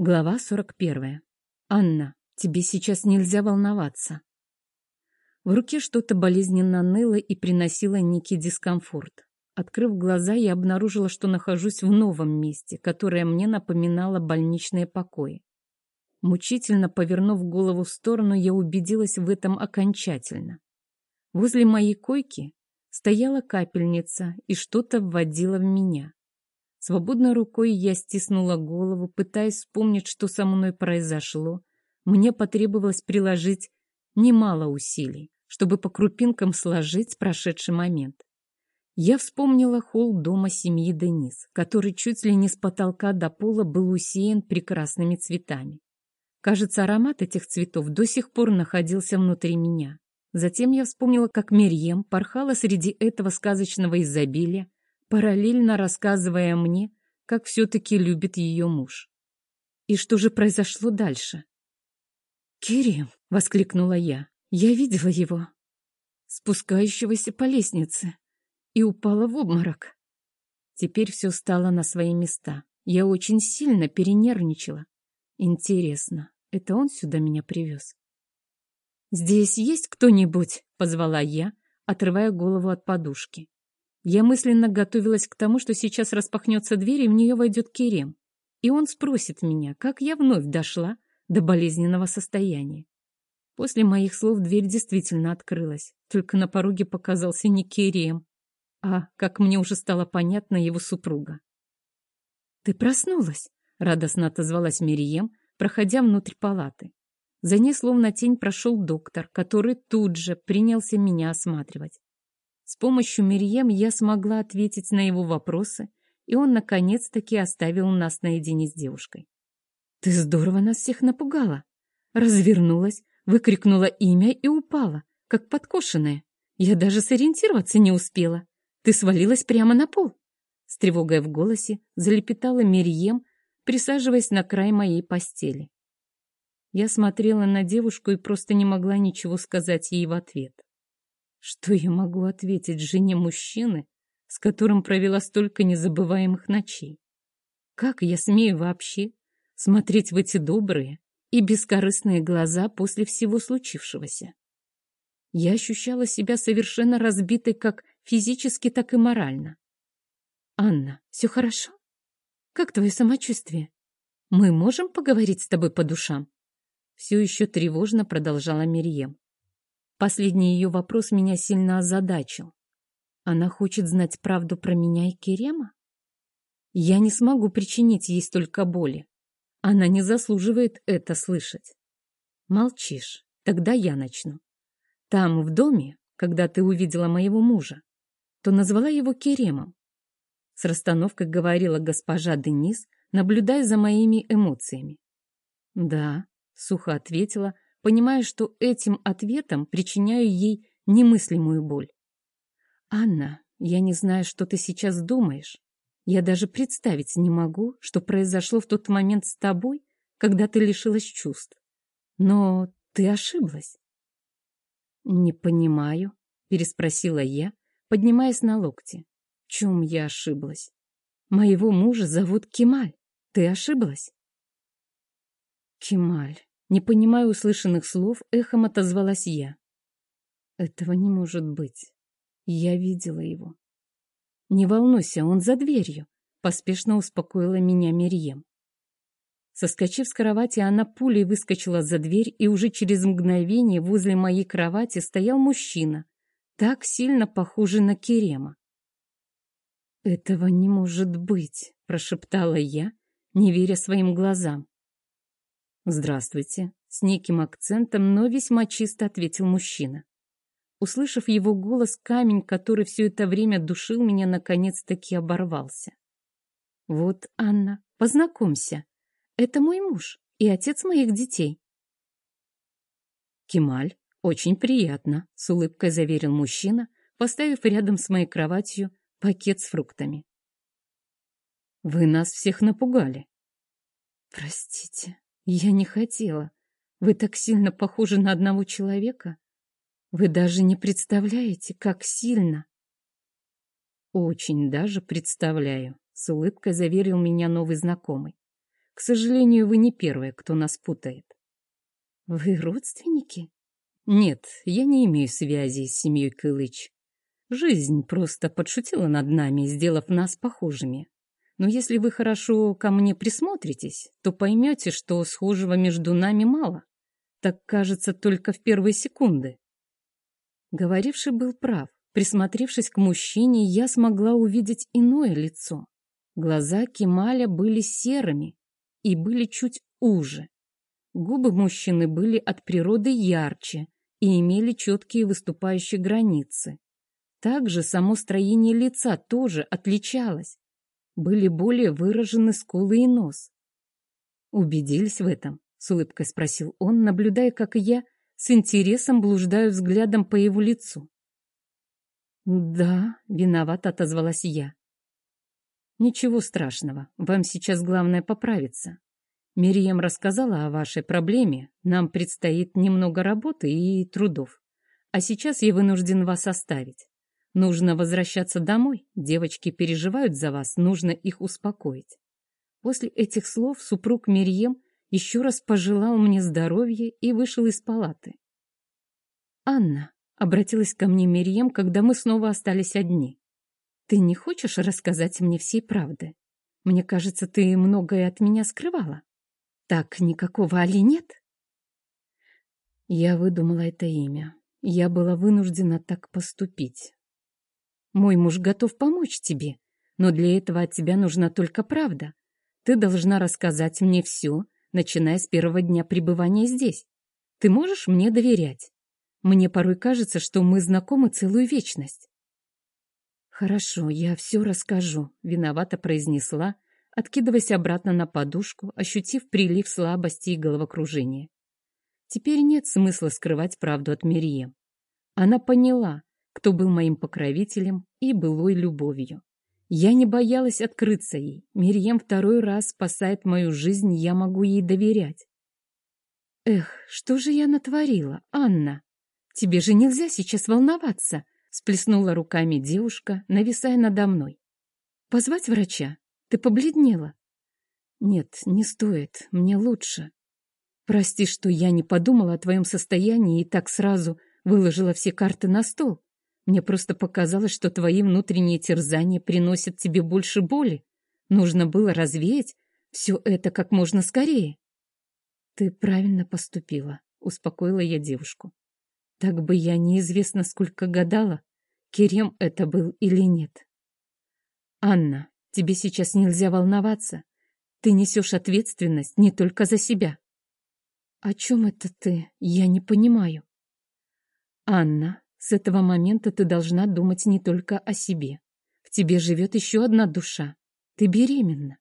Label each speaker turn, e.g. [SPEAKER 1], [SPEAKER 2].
[SPEAKER 1] Глава 41. Анна, тебе сейчас нельзя волноваться. В руке что-то болезненно ныло и приносило некий дискомфорт. Открыв глаза, я обнаружила, что нахожусь в новом месте, которое мне напоминало больничные покои. Мучительно повернув голову в сторону, я убедилась в этом окончательно. Возле моей койки стояла капельница и что-то вводила в меня. Свободной рукой я стиснула голову, пытаясь вспомнить, что со мной произошло. Мне потребовалось приложить немало усилий, чтобы по крупинкам сложить прошедший момент. Я вспомнила холл дома семьи Денис, который чуть ли не с потолка до пола был усеян прекрасными цветами. Кажется, аромат этих цветов до сих пор находился внутри меня. Затем я вспомнила, как Мерьем порхала среди этого сказочного изобилия, параллельно рассказывая мне, как все-таки любит ее муж. И что же произошло дальше? «Кирим!» — воскликнула я. «Я видела его, спускающегося по лестнице, и упала в обморок». Теперь все стало на свои места. Я очень сильно перенервничала. Интересно, это он сюда меня привез? «Здесь есть кто-нибудь?» — позвала я, отрывая голову от подушки. Я мысленно готовилась к тому, что сейчас распахнется дверь, и в нее войдет Керем. И он спросит меня, как я вновь дошла до болезненного состояния. После моих слов дверь действительно открылась, только на пороге показался не Керем, а, как мне уже стало понятно, его супруга. «Ты проснулась?» — радостно отозвалась Мирием, проходя внутрь палаты. За ней словно тень прошел доктор, который тут же принялся меня осматривать. С помощью Мирьем я смогла ответить на его вопросы, и он наконец-таки оставил нас наедине с девушкой. «Ты здорово нас всех напугала!» Развернулась, выкрикнула имя и упала, как подкошенная. Я даже сориентироваться не успела. Ты свалилась прямо на пол. С тревогой в голосе залепетала Мирьем, присаживаясь на край моей постели. Я смотрела на девушку и просто не могла ничего сказать ей в ответ. Что я могу ответить жене мужчины, с которым провела столько незабываемых ночей? Как я смею вообще смотреть в эти добрые и бескорыстные глаза после всего случившегося? Я ощущала себя совершенно разбитой как физически, так и морально. «Анна, все хорошо? Как твое самочувствие? Мы можем поговорить с тобой по душам?» Все еще тревожно продолжала Мирием. Последний ее вопрос меня сильно озадачил. Она хочет знать правду про меня и Керема? Я не смогу причинить ей столько боли. Она не заслуживает это слышать. Молчишь, тогда я начну. Там, в доме, когда ты увидела моего мужа, то назвала его Керемом. С расстановкой говорила госпожа Денис, наблюдая за моими эмоциями. «Да», — сухо ответила, — понимая, что этим ответом причиняю ей немыслимую боль. «Анна, я не знаю, что ты сейчас думаешь. Я даже представить не могу, что произошло в тот момент с тобой, когда ты лишилась чувств. Но ты ошиблась». «Не понимаю», — переспросила я, поднимаясь на локти. «В чем я ошиблась? Моего мужа зовут Кемаль. Ты ошиблась?» «Кемаль. Не понимая услышанных слов, эхом отозвалась я. Этого не может быть. Я видела его. Не волнуйся, он за дверью, поспешно успокоила меня Мерьем. Соскочив с кровати, она пулей выскочила за дверь, и уже через мгновение возле моей кровати стоял мужчина, так сильно похожий на Керема. «Этого не может быть», — прошептала я, не веря своим глазам. «Здравствуйте», — с неким акцентом, но весьма чисто ответил мужчина. Услышав его голос, камень, который все это время душил меня, наконец-таки оборвался. «Вот, Анна, познакомься. Это мой муж и отец моих детей». «Кемаль, очень приятно», — с улыбкой заверил мужчина, поставив рядом с моей кроватью пакет с фруктами. «Вы нас всех напугали». «Простите», я не хотела. Вы так сильно похожи на одного человека. Вы даже не представляете, как сильно. Очень даже представляю, с улыбкой заверил меня новый знакомый. К сожалению, вы не первая, кто нас путает. Вы родственники? Нет, я не имею связи с семьей Кылыч. Жизнь просто подшутила над нами, сделав нас похожими. Но если вы хорошо ко мне присмотритесь, то поймете, что схожего между нами мало. Так кажется только в первые секунды. Говоривший был прав. Присмотревшись к мужчине, я смогла увидеть иное лицо. Глаза Кемаля были серыми и были чуть уже. Губы мужчины были от природы ярче и имели четкие выступающие границы. Также само строение лица тоже отличалось. Были более выражены скулы и нос. Убедились в этом? С улыбкой спросил он, наблюдая, как и я с интересом блуждаю взглядом по его лицу. «Да», — виновато отозвалась я. «Ничего страшного, вам сейчас главное поправиться. Мирием рассказала о вашей проблеме, нам предстоит немного работы и трудов. А сейчас я вынужден вас оставить. Нужно возвращаться домой, девочки переживают за вас, нужно их успокоить». После этих слов супруг Мирием еще раз пожелал мне здоровья и вышел из палаты. «Анна», — обратилась ко мне Мирьем, когда мы снова остались одни, «ты не хочешь рассказать мне всей правды? Мне кажется, ты многое от меня скрывала. Так никакого Али нет?» Я выдумала это имя. Я была вынуждена так поступить. Мой муж готов помочь тебе, но для этого от тебя нужна только правда. Ты должна рассказать мне все, начиная с первого дня пребывания здесь. Ты можешь мне доверять? Мне порой кажется, что мы знакомы целую вечность. Хорошо, я все расскажу, виновато произнесла, откидываясь обратно на подушку, ощутив прилив слабости и головокружения. Теперь нет смысла скрывать правду от Мирием. Она поняла, кто был моим покровителем и былой любовью. Я не боялась открыться ей. Мирьем второй раз спасает мою жизнь, я могу ей доверять. Эх, что же я натворила, Анна? Тебе же нельзя сейчас волноваться, сплеснула руками девушка, нависая надо мной. Позвать врача? Ты побледнела. Нет, не стоит, мне лучше. Прости, что я не подумала о твоем состоянии и так сразу выложила все карты на стол. Мне просто показалось, что твои внутренние терзания приносят тебе больше боли. Нужно было развеять все это как можно скорее. Ты правильно поступила, успокоила я девушку. Так бы я неизвестно сколько гадала, Керем это был или нет. Анна, тебе сейчас нельзя волноваться. Ты несешь ответственность не только за себя. О чем это ты? Я не понимаю. Анна, с этого момента ты должна думать не только о себе. В тебе живет еще одна душа. Ты беременна.